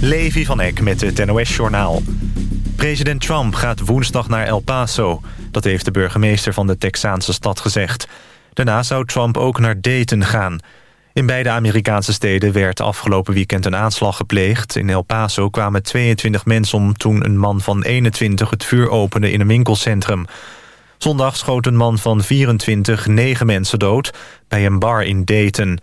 Levi van Eck met het NOS-journaal. President Trump gaat woensdag naar El Paso. Dat heeft de burgemeester van de Texaanse stad gezegd. Daarna zou Trump ook naar Dayton gaan. In beide Amerikaanse steden werd afgelopen weekend een aanslag gepleegd. In El Paso kwamen 22 mensen om toen een man van 21 het vuur opende in een winkelcentrum. Zondag schoot een man van 24 negen mensen dood bij een bar in Dayton.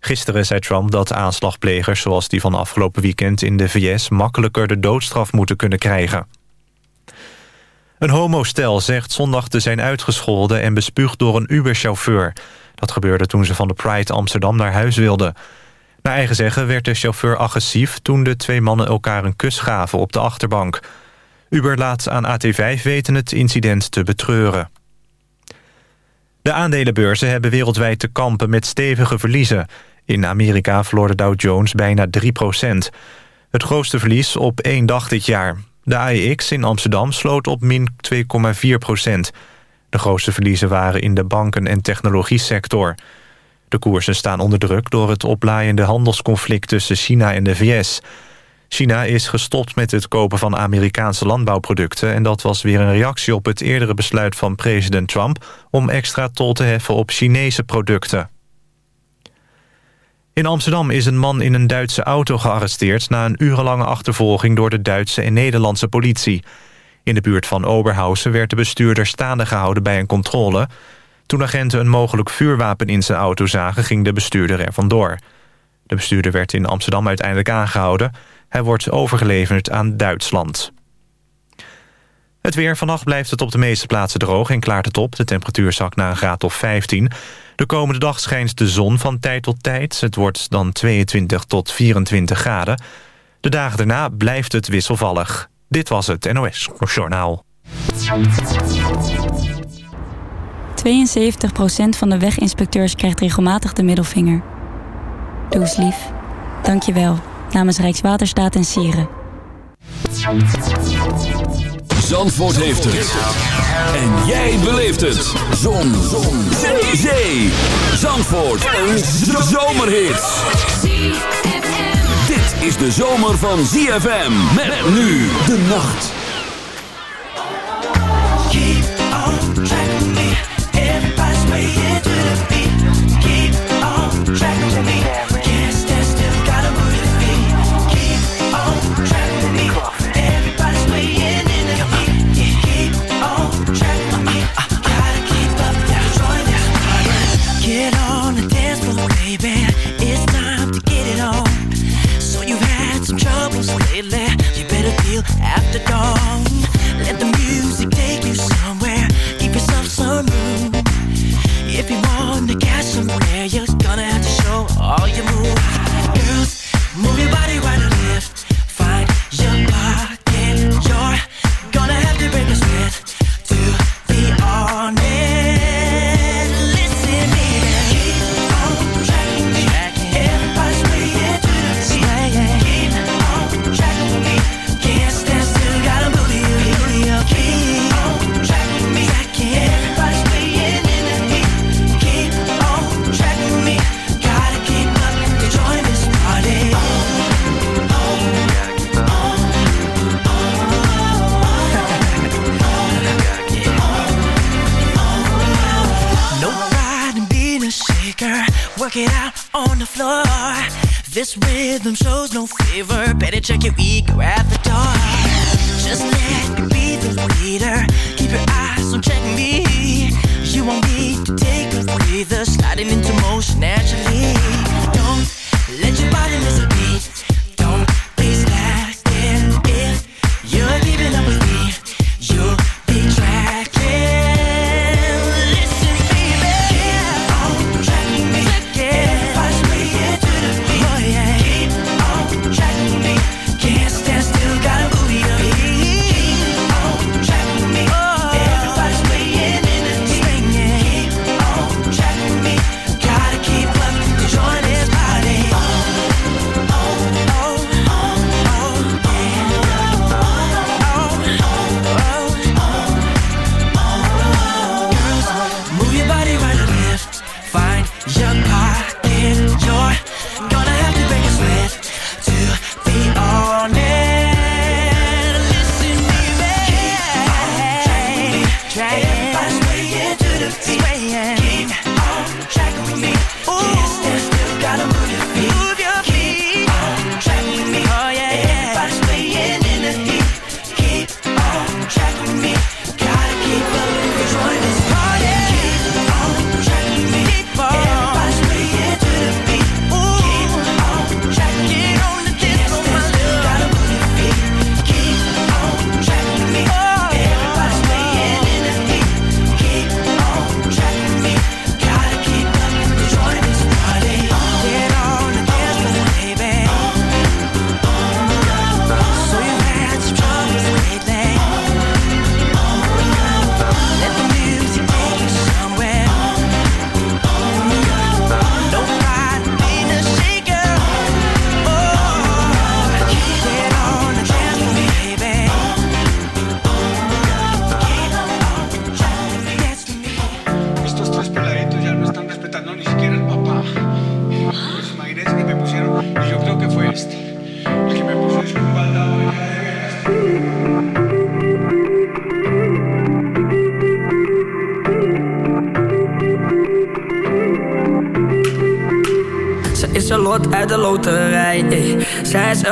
Gisteren zei Trump dat aanslagplegers zoals die van afgelopen weekend in de VS... makkelijker de doodstraf moeten kunnen krijgen. Een homostel zegt zondag te zijn uitgescholden en bespuugd door een Uber-chauffeur. Dat gebeurde toen ze van de Pride Amsterdam naar huis wilden. Naar eigen zeggen werd de chauffeur agressief... toen de twee mannen elkaar een kus gaven op de achterbank. Uber laat aan AT5 weten het incident te betreuren. De aandelenbeurzen hebben wereldwijd te kampen met stevige verliezen. In Amerika verloor de Dow Jones bijna 3% Het grootste verlies op één dag dit jaar. De AEX in Amsterdam sloot op min 2,4% De grootste verliezen waren in de banken- en technologiesector. De koersen staan onder druk door het oplaaiende handelsconflict tussen China en de VS. China is gestopt met het kopen van Amerikaanse landbouwproducten... en dat was weer een reactie op het eerdere besluit van president Trump... om extra tol te heffen op Chinese producten. In Amsterdam is een man in een Duitse auto gearresteerd... na een urenlange achtervolging door de Duitse en Nederlandse politie. In de buurt van Oberhausen werd de bestuurder staande gehouden bij een controle. Toen agenten een mogelijk vuurwapen in zijn auto zagen... ging de bestuurder er vandoor. De bestuurder werd in Amsterdam uiteindelijk aangehouden. Hij wordt overgeleverd aan Duitsland. Het weer. Vannacht blijft het op de meeste plaatsen droog en klaart het op. De temperatuur zakt naar een graad of 15. De komende dag schijnt de zon van tijd tot tijd. Het wordt dan 22 tot 24 graden. De dagen daarna blijft het wisselvallig. Dit was het NOS Journaal. 72% van de weginspecteurs krijgt regelmatig de middelvinger. Doe eens lief. Dank je wel. Namens Rijkswaterstaat en Sieren. Zandvoort heeft het. En jij beleeft het. Zon. Zon. Zee. Zee. Zandvoort. Een zomerhit. Dit is de zomer van ZFM. Met nu de nacht. Keep on track. Everybody's the beat. After dawn. Let the music take you somewhere. Give yourself some room. If you want to get somewhere, you're gonna have to show all your moves. Girls, move your body This rhythm shows no favor. Better check your ego at the door. Just let me be the leader. Keep your eyes on check me. You won't need to take a breather. Sliding into motion naturally. Don't let your body miss a beat.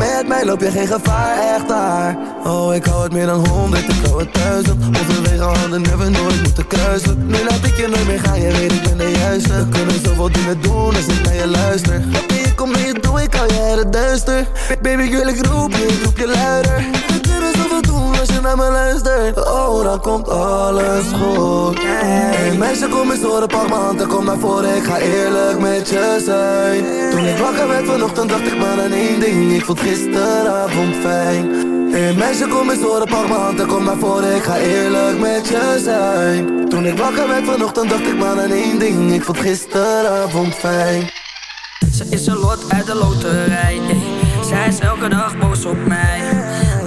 Met mij loop je geen gevaar, echt daar. Oh, ik hou het meer dan honderd, ik hou het duizend. Overwege handen, never nooit moeten kruisen. Nu laat ik je nooit meer gaan, je weet ik ben de juiste. We kunnen zoveel dingen doen als ik naar je luister. Baby, kom mee, doe ik al jaren duister. Baby, girl, ik roep je, ik roep je luider. Zoveel doen als je naar me luistert. Oh, dan komt alles goed. Hey, meisje, kom eens horen, pak m'n kom naar voren. Ik ga eerlijk met je zijn. Toen ik wakker werd vanochtend, dacht ik maar aan één ding. Ik vond gisteravond fijn. Hey meisje, kom eens horen, pak m'n hand en kom naar voren Ik ga eerlijk met je zijn Toen ik wakker werd vanochtend dacht ik maar aan één ding Ik vond gisteravond fijn Ze is een lot uit de loterij. Zij is elke dag boos op mij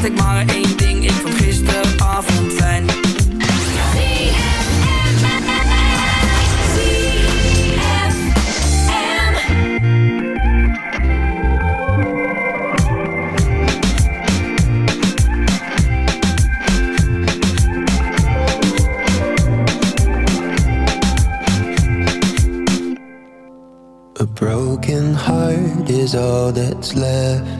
dacht ik maar één ding Ik vond gisteravond fijn A broken heart is all that's left.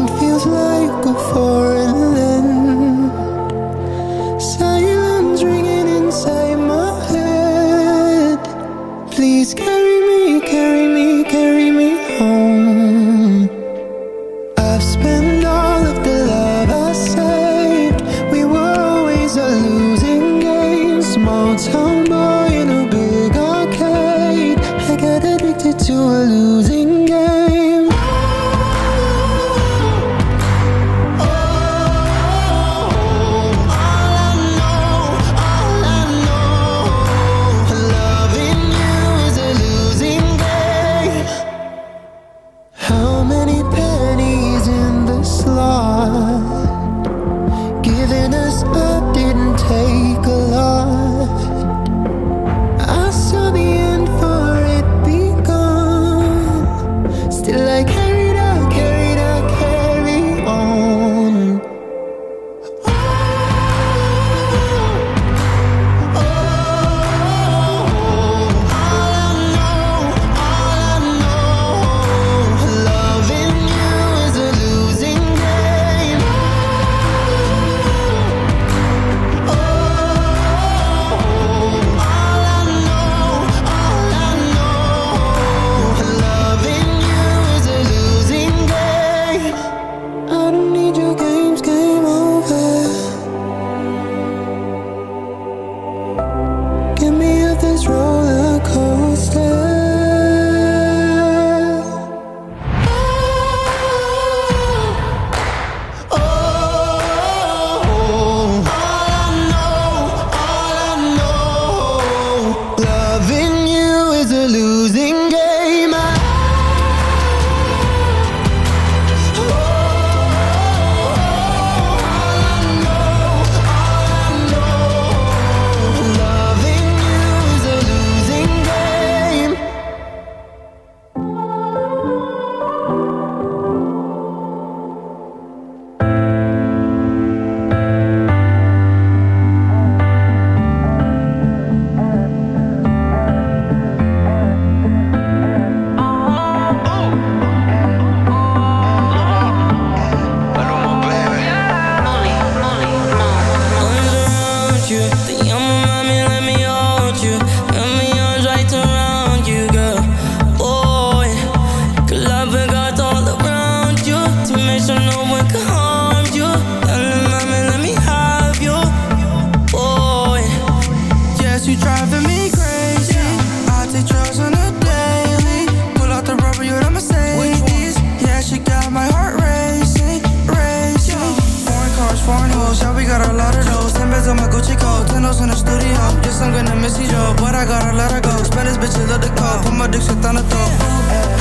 studio. Yes, I'm gonna miss you, but I gotta let her go. This bitch, love the code. Put my dick shit on the throat.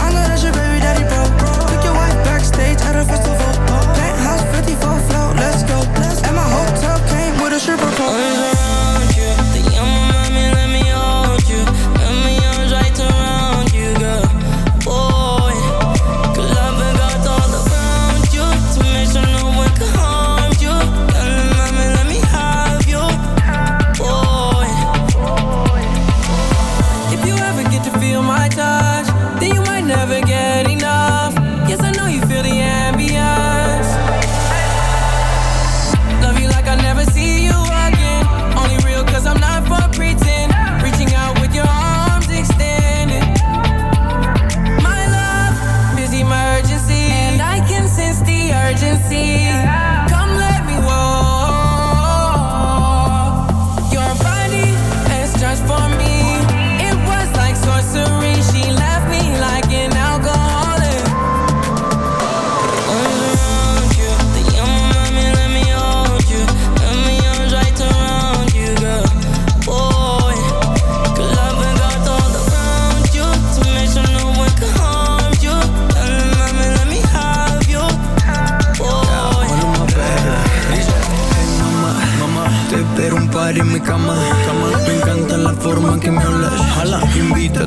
I know that's your baby daddy, bro. Took your wife backstage at a festival. Penthouse 54 float, let's go. And my hotel came with a stripper pole.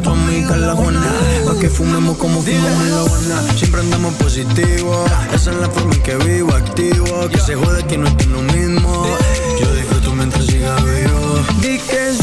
tu amiga la buena. Pa' que fumemos como fumamos en la buena. Siempre andamos positivo. Esa es la forma en que vivo, activo. Que se jode que no estoy lo mismo. Yo disfruto mientras siga vivo. Di que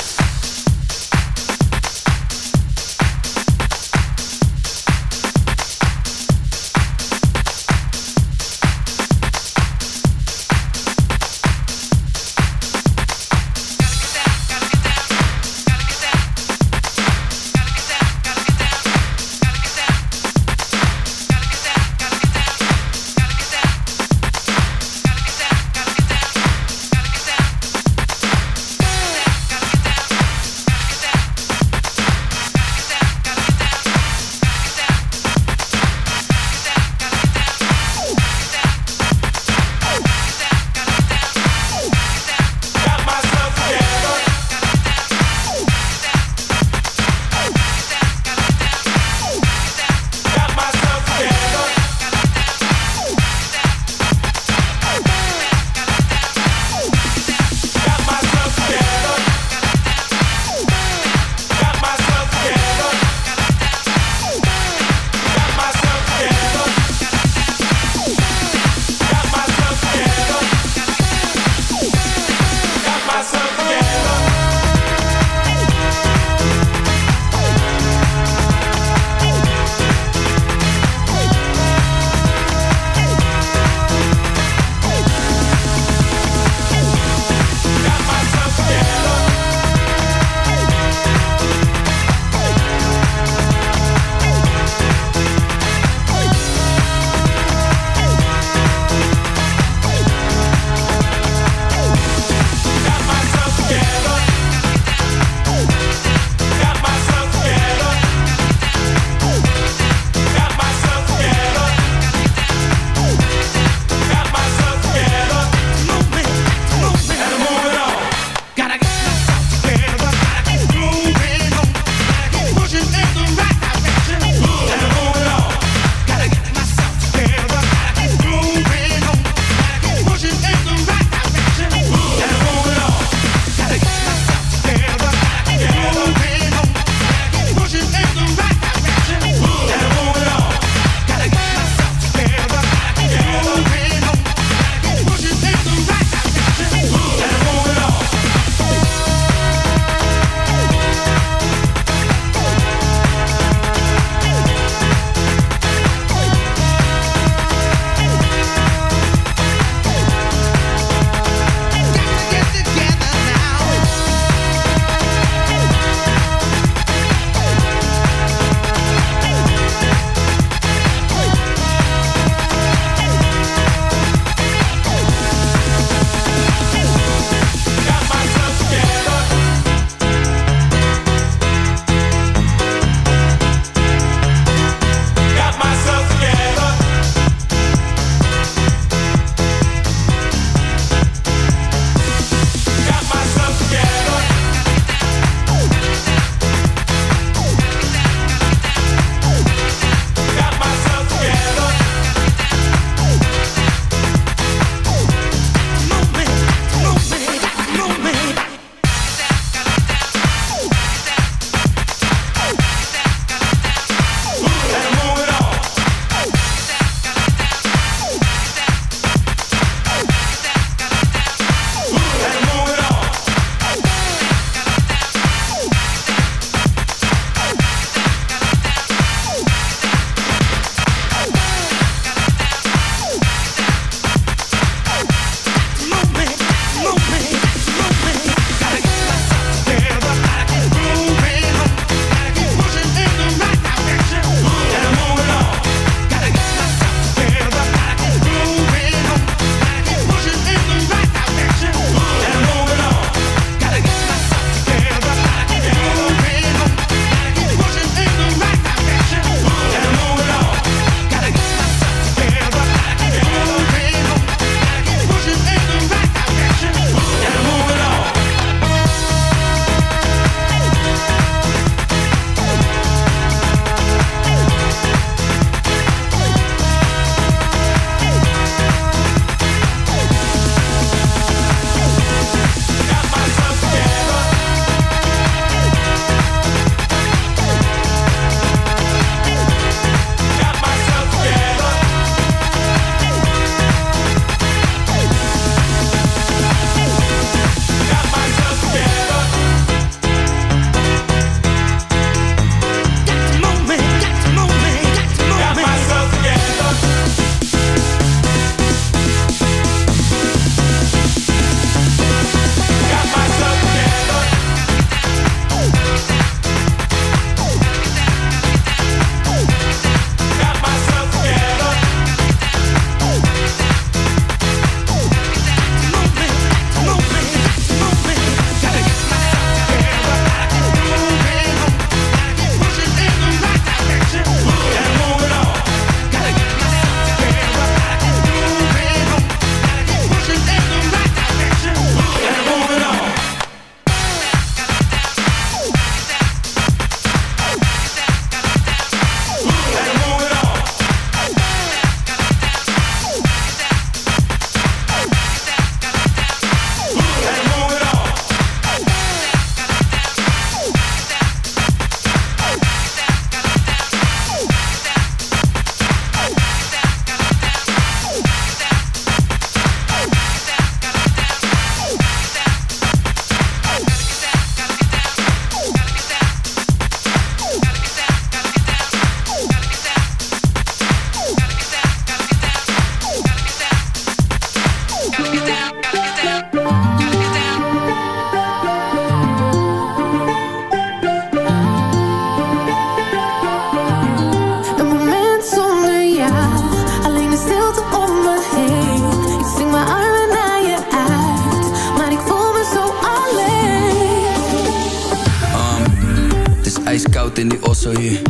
in die osso hier.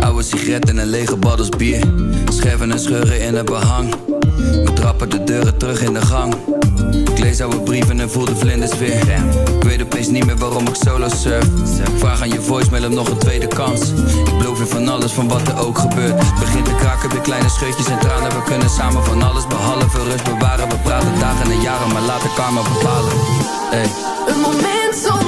Oude sigaret en een lege baddels bier. Scherven en scheuren in het behang. We trappen de deuren terug in de gang. Ik lees oude brieven en voel de vlinders weer. Ik weet opeens niet meer waarom ik solo surf. Vraag aan je voicemail om nog een tweede kans. Ik beloof je van alles, van wat er ook gebeurt. Begint te kraken, weer kleine scheutjes en tranen. We kunnen samen van alles behalve rust bewaren. We praten dagen en jaren, maar laten karma bepalen. Hey. Een moment zonder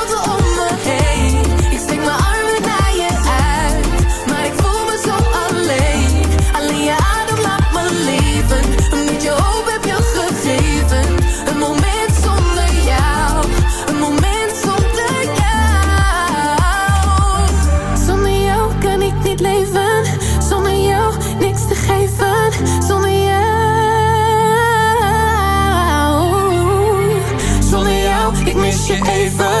ik mis je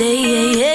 Wednesday.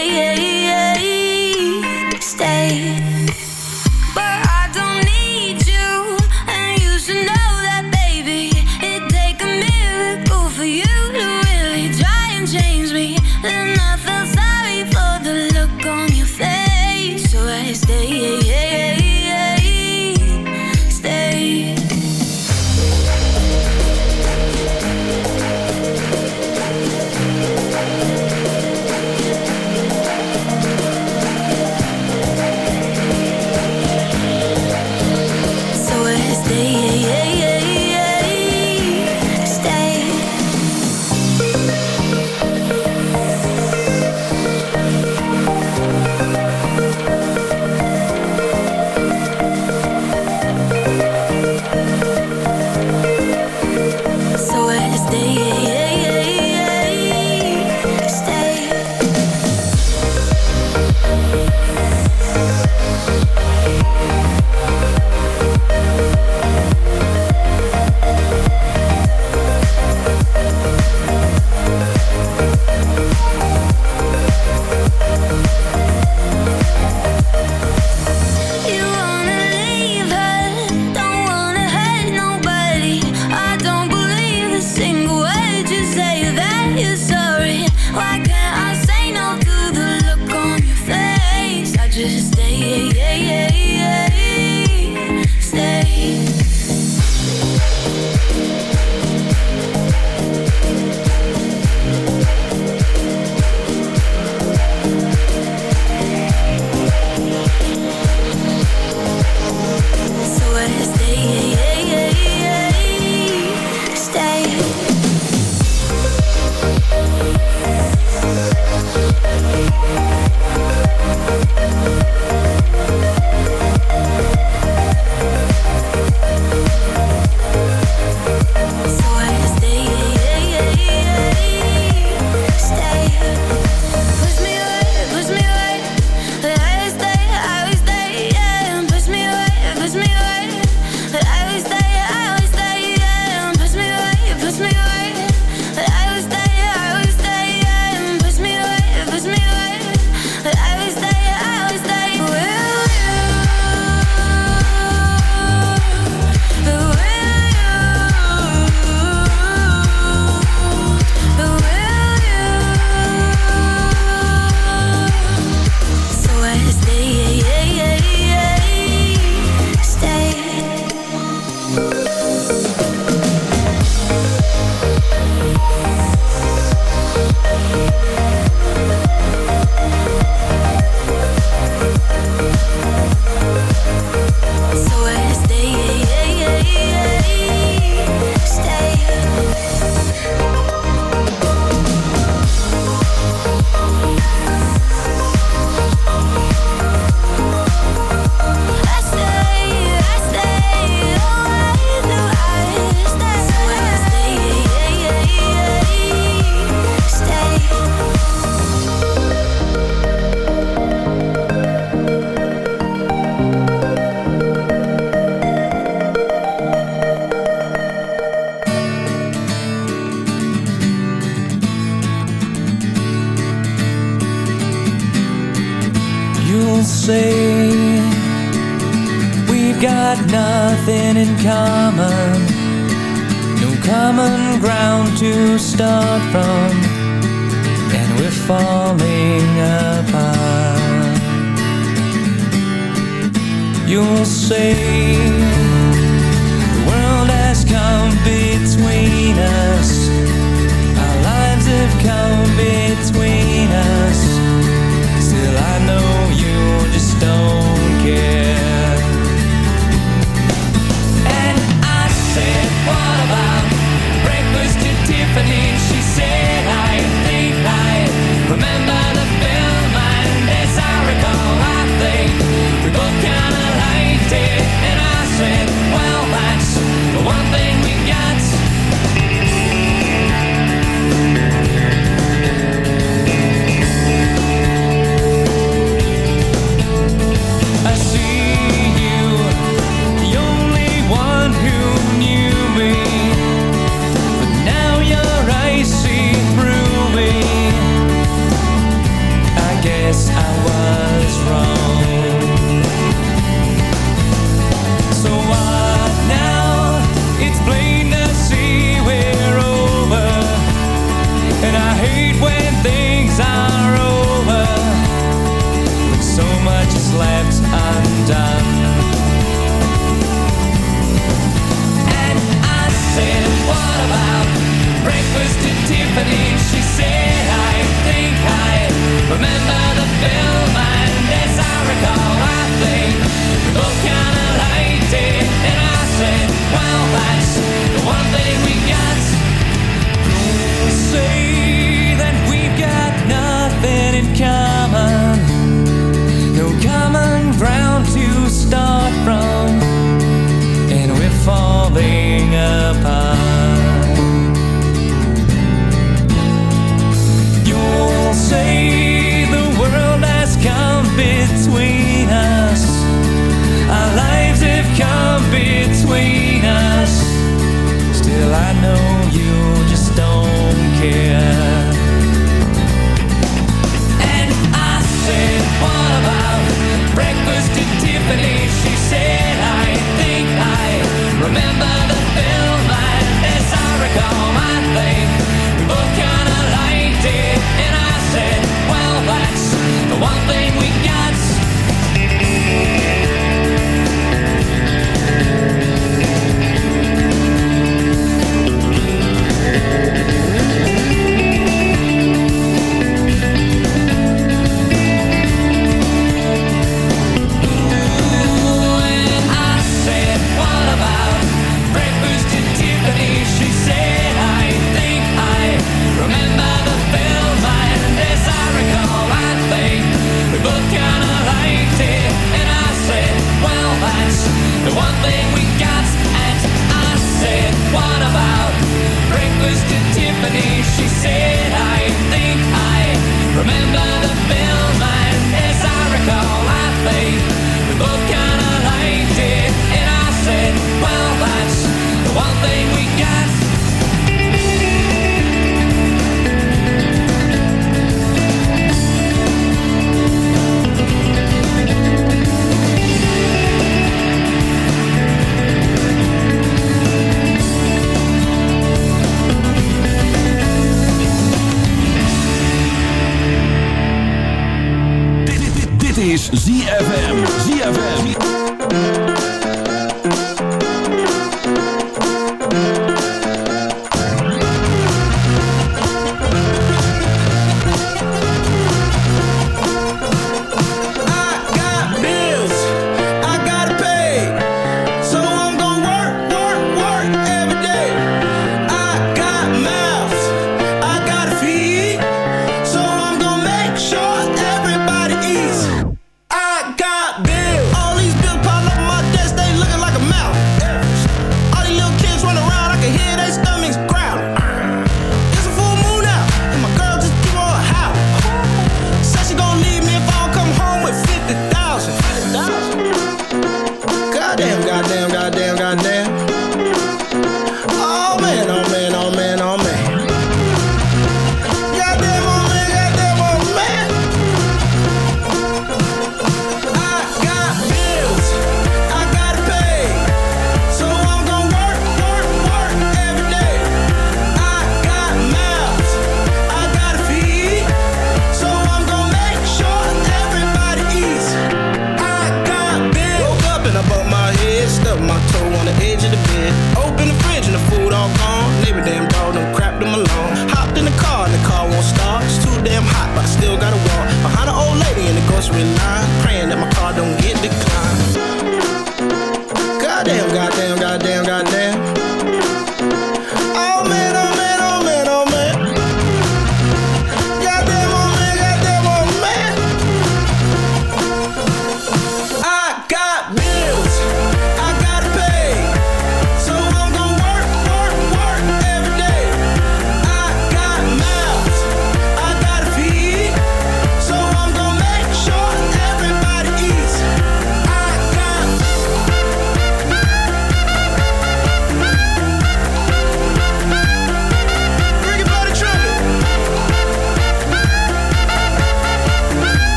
I know you just don't care.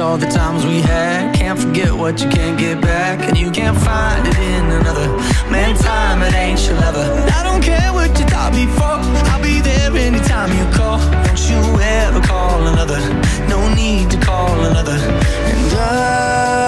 all the times we had. Can't forget what you can't get back, and you can't find it in another. Man, time it ain't your lover. I don't care what you thought before. I'll be there anytime you call. Don't you ever call another. No need to call another. And I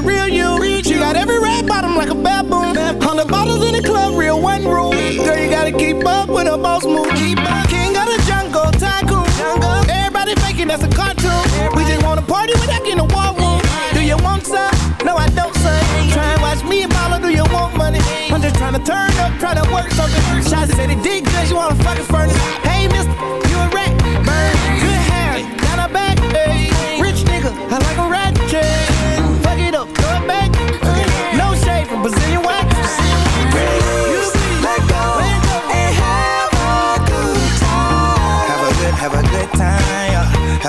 Real you. She got every red bottom like a baboon. Hundred bottles in the club, real one rule. Girl, you gotta keep up with a boss move. King of the jungle, tycoon. Everybody faking that's a cartoon. We just wanna party without getting a war room. Do you want some? No, I don't, son. Try and watch me and Paula, do you want money? I'm just trying to turn up, try to work something. Shots said it did good, you wanna fucking furnace.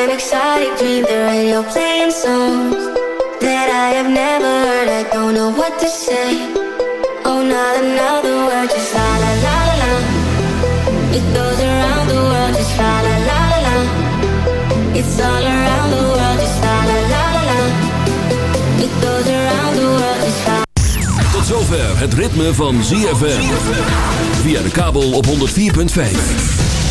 an exotic dream, the radio playing songs that I have never heard. I don't know what to say. Oh, not another word, just la la la la la. It goes around the world, just la la la la la. It's all around the world, just la la la la la. It goes around the world, just la. Tot zover het ritme van ZFM. Via de kabel op 104.5.